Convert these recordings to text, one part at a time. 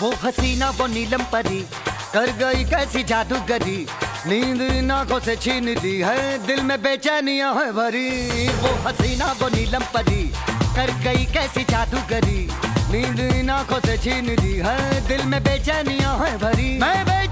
वो हसीना वो नीलम परी। कर गई कैसी जादूगरी। नींद इन आँखों से छीन दी है, दिल में बेचैनियाँ है भरी। वो हसीना वो नीलम परी। कर गई कैसी जादूगरी। नींद इन आँखों से छीन दी है, दिल में बेचैनियाँ है भरी। मैं बेचारा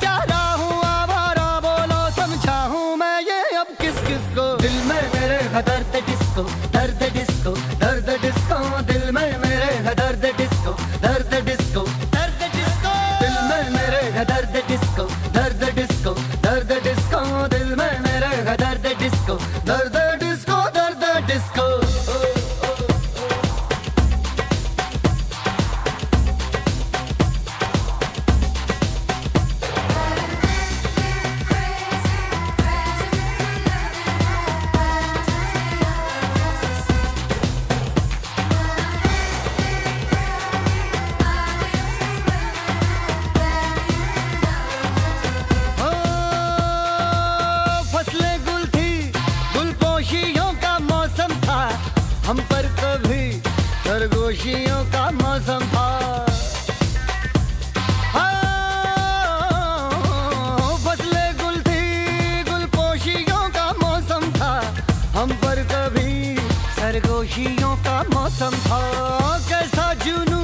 हम पर कभी खरगोशियों का मौसम था। फसले गुल थी, गुलपोशियों का मौसम था। हम पर कभी सरगोशियों का मौसम था। कैसा जुनू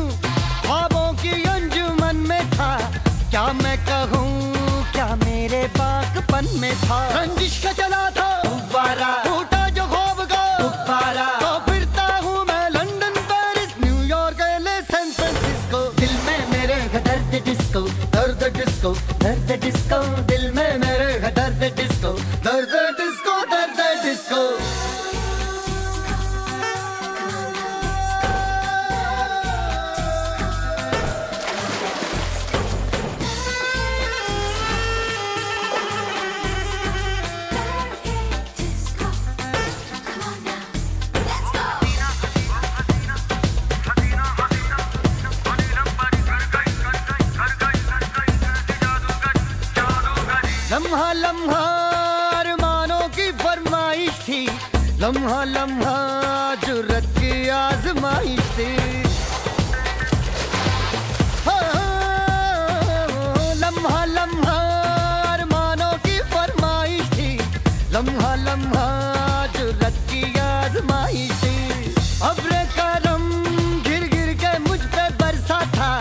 लम्हा लम्हा अरमानों की फरमाइश थी। लम्हा लम्हा जुर्रत की आजमाइश थी। हाँ, लम्हा लम्हा अरमानों की थी। लम्हा लम्हा थी। अब्र गिर के मुझ बरसा था।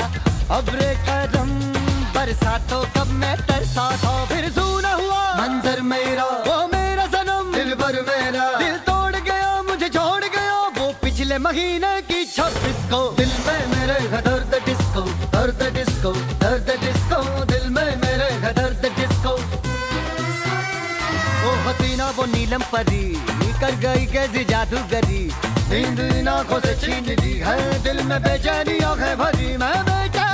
अब्र बरसा तो कब मैं तरसा था। फिर सूना हुआ। मंजर मेरा। वो मेरा सनम। दिल भर मेरा। दिल तोड़ गया मुझे छोड़ गया। वो पिछले महीने की छब्बीस को दिल में मेरे दर्द डिस्को दर्द डिस्को दर्द डिस्को दिल में मेरे दर्द डिस्को ओ हसीना वो नीलम परी। कर गई कैसी जादूगरी। नींद इन आँखों से छीन ली है। दिल में बेचैनी आँखें भरी। मैं बेचैनी